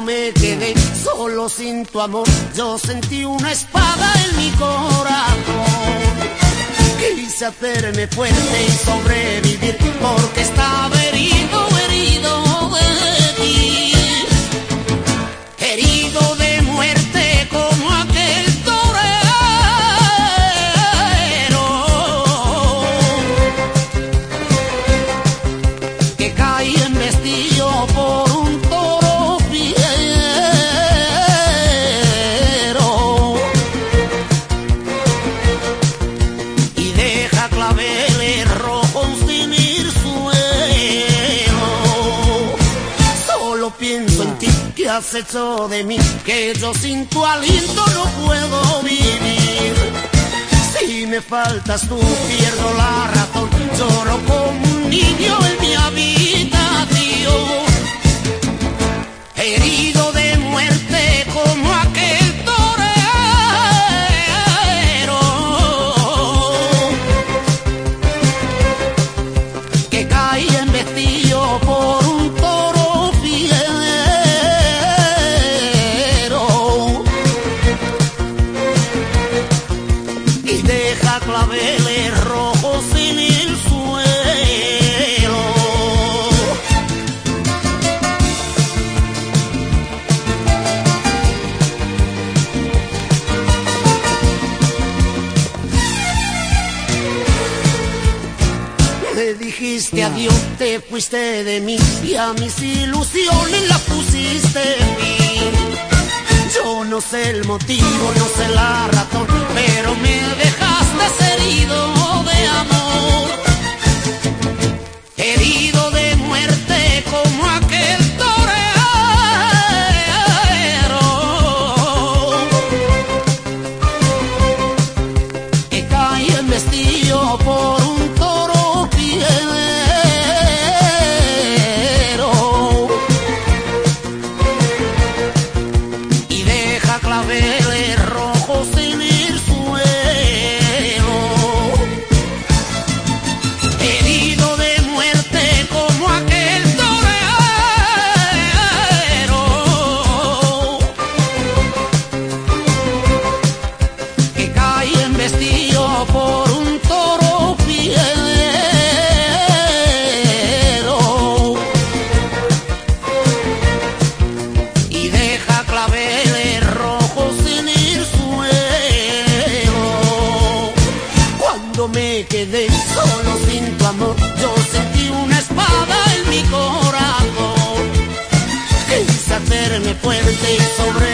me quedé solo sin tu amor, yo sentí una espada en mi corazón. Quise hacerme fuerte y sobrevivir porque estaba pienso en ti, que has hecho de mí, que yo sin tu aliento no puedo vivir. Si me faltas tú, pierdo la razón, lloro como un niño en mi habitación. Deja claveles rojos en el suelo. Me dijiste adiós, te fuiste de mí y a mis ilusiones las pusiste. Yo no sé el motivo, no sé la razón, pero me dejaste herido de amor. Herido de muerte como aquel torero que cae en vestido por quedé solo sin tu amor, yo sentí una espada en mi corazón. Quise hacerme fuerte sobrevivir